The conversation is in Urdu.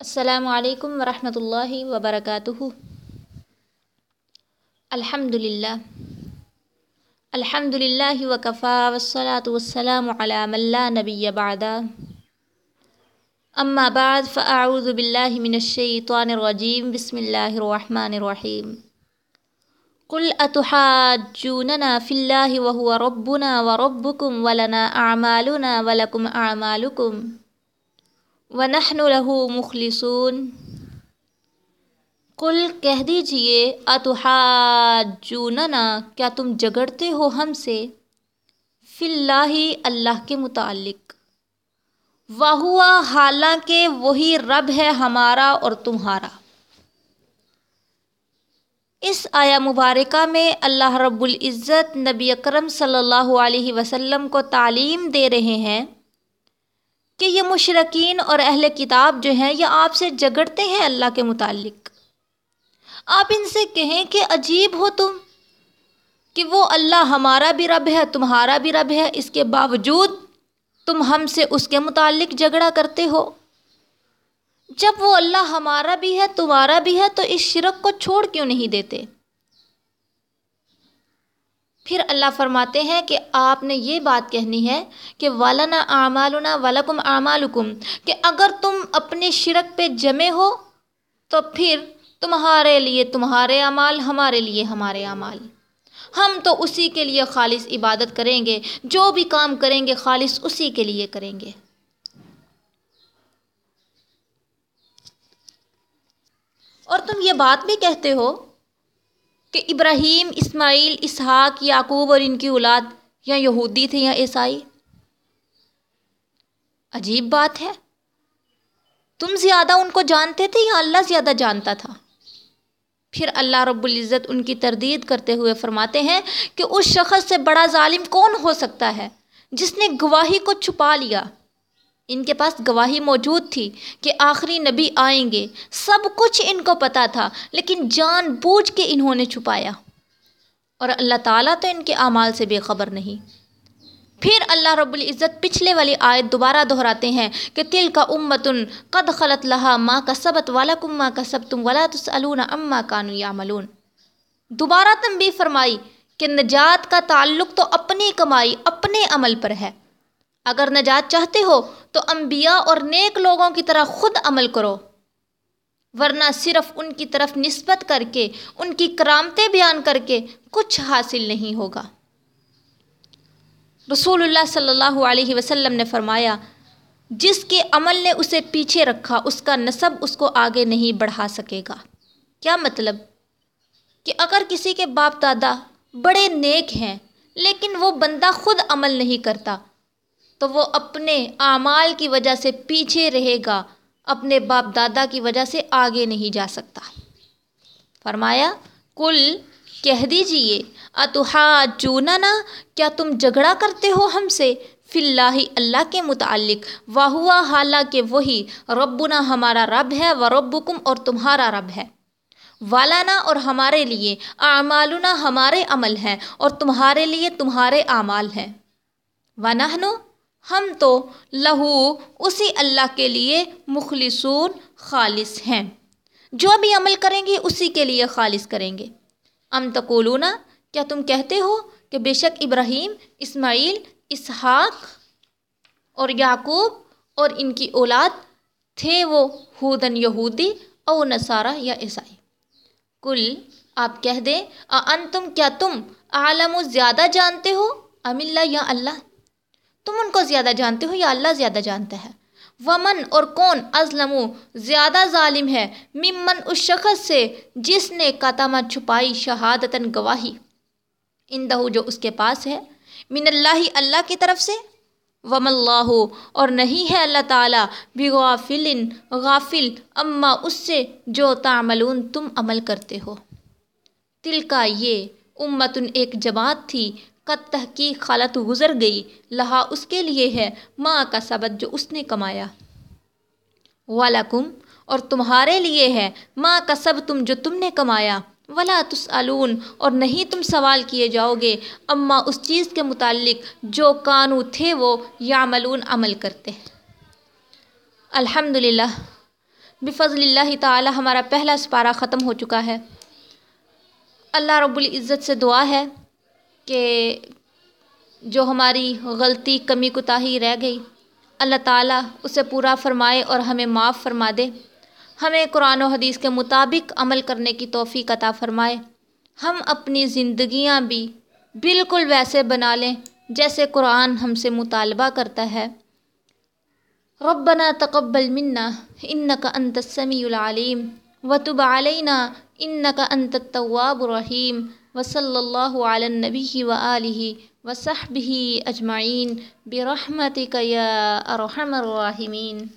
السلام علیکم ورحمۃ اللہ وبرکاتہ۔ الحمد للہ الحمد للہ وکفا والصلاة والسلام علی من لا نبی بعد۔ اما بعد، فاعوذ باللہ من الشیطان الرجیم۔ بسم اللہ الرحمن الرحیم۔ قل اتحاجوننا فی اللہ وهو ربنا وربکم ولنا اعمالنا ولکم اعمالکم۔ ونحن له مخلصون۔ قل کہہ دیجیے، اتحاجوننا، کیا تم جگڑتے ہو ہم سے؟ فی اللہ اللہ کے متعلق۔ وہوا حالانکہ وہی رب ہے ہمارا اور تمہارا۔ اس آیا مبارکہ میں اللہ رب العزت نبی اکرم صلی اللہ علیہ وسلم کو تعلیم دے رہے ہیں۔ کہ یہ مشرقین اور اہل کتاب جو ہیں یہ آپ سے جگڑتے ہیں اللہ کے متعلق۔ آپ ان سے کہیں کہ عجیب ہو تم کہ وہ اللہ ہمارا بھی رب ہے، تمہارا بھی رب ہے، اس کے باوجود تم ہم سے اس کے متعلق جھگڑا کرتے ہو۔ جب وہ اللہ ہمارا بھی ہے، تمہارا بھی ہے، تو اس شرک کو چھوڑ کیوں نہیں دیتے؟ پھر اللہ فرماتے ہیں کہ آپ نے یہ بات کہنی ہے کہ والنا اعمالنا ولکم اعمالکم، کہ اگر تم اپنے شرک پہ جمے ہو تو پھر تمہارے لیے تمہارے اعمال، ہمارے لیے ہمارے اعمال۔ ہم تو اسی کے لیے خالص عبادت کریں گے، جو بھی کام کریں گے خالص اسی کے لیے کریں گے۔ اور تم یہ بات بھی کہتے ہو کہ ابراہیم، اسماعیل، اسحاق، یعقوب اور ان کی اولاد یا یہودی تھے یا عیسائی؟ عجیب بات ہے۔ تم زیادہ ان کو جانتے تھے یا اللہ زیادہ جانتا تھا؟ پھر اللہ رب العزت ان کی تردید کرتے ہوئے فرماتے ہیں کہ اس شخص سے بڑا ظالم کون ہو سکتا ہے جس نے گواہی کو چھپا لیا؟ ان کے پاس گواہی موجود تھی کہ آخری نبی آئیں گے۔ سب کچھ ان کو پتہ تھا، لیکن جان بوجھ کے انہوں نے چھپایا۔ اور اللہ تعالیٰ تو ان کے اعمال سے بے خبر نہیں۔ پھر اللہ رب العزت پچھلے والی آیت دوبارہ دہراتے ہیں کہ تل کا امتن قد خلط لہا ماں کا سبت والا کم ماں کا سب تم ولا تسلون اما کانو یا ملون دوبارہ تنبیہ فرمائی کہ نجات کا تعلق تو اپنی کمائی، اپنے عمل پر ہے۔ اگر نجات چاہتے ہو تو انبیاء اور نیک لوگوں کی طرح خود عمل کرو۔ ورنہ صرف ان کی طرف نسبت کر کے، ان کی کرامتیں بیان کر کے کچھ حاصل نہیں ہوگا۔ رسول اللہ صلی اللہ علیہ وسلم نے فرمایا، جس کے عمل نے اسے پیچھے رکھا، اس کا نصب اس کو آگے نہیں بڑھا سکے گا۔ کیا مطلب؟ کہ اگر کسی کے باپ دادا بڑے نیک ہیں، لیکن وہ بندہ خود عمل نہیں کرتا تو وہ اپنے اعمال کی وجہ سے پیچھے رہے گا، اپنے باپ دادا کی وجہ سے آگے نہیں جا سکتا۔ فرمایا کل کہہ دیجیے، اتحاجوننا؟ کیا تم جھگڑا کرتے ہو ہم سے؟ فی اللہ اللہ کے متعلق۔ واہوا، حالانکہ وہی ربنا ہمارا رب ہے، و ربکم اور تمہارا رب ہے۔ والانا اور ہمارے لیے، اعمالنا ہمارے عمل ہیں اور تمہارے لیے تمہارے اعمال ہیں۔ ونحنو ہم تو لہو اسی اللہ کے لیے مخلصون خالص ہیں۔ جو بھی عمل کریں گے اسی کے لیے خالص کریں گے۔ ام تقولون، کیا تم کہتے ہو کہ بے شک ابراہیم، اسماعیل، اسحاق اور یعقوب اور ان کی اولاد تھے وہ ہودن یہودی او نصارہ یا عیسائی؟ کل آپ کہہ دیں ان تم کیا تم عالم و زیادہ جانتے ہو؟ ام اللہ یا اللہ؟ تم ان کو زیادہ جانتے ہو یا اللہ زیادہ جانتا ہے؟ ومن اور کون ازلم زیادہ ظالم ہے۔ ممن اس شخص سے جس نے قطمہ چھپائی شہادتاً گواہی۔ اندہ جو اس کے پاس ہے۔ من اللہ اللہ کی طرف سے۔ وم اللہ اور نہیں ہے اللہ تعالیٰ۔ بغافل غافل۔ اما اس سے جو تعملون تم عمل کرتے ہو۔ تل کا یہ امتن ایک جماعت تھی۔ قد تحقیق خالت گزر گئی۔ لہا اس کے لیے ہے ماں کا سبت جو اس نے کمایا۔ والم اور تمہارے لیے ہے ماں کا سب تم جو تم نے کمایا۔ ولا تسالون اور نہیں تم سوال کیے جاؤ گے۔ اما، اس چیز کے متعلق جو کانو تھے وہ یعملون عمل کرتے۔ الحمد للہ بفضل اللہ تعالی، ہمارا پہلا سپارہ ختم ہو چکا ہے۔ اللہ رب العزت سے دعا ہے۔ کہ جو ہماری غلطی کمی کوتاہی رہ گئی۔ اللہ تعالیٰ اسے پورا فرمائے اور ہمیں معاف فرما دے۔ ہمیں قرآن و حدیث کے مطابق عمل کرنے کی توفیق عطا فرمائے۔ ہم اپنی زندگیاں بھی بالکل ویسے بنا لیں جیسے قرآن ہم سے مطالبہ کرتا ہے۔ ربنا تقبل منا انك انت السميع العليم وتب علينا انك انت التواب الرحيم وصلى الله نبی و علیہ وصحبه اجمعین برحمتک یا ارحم الراحمين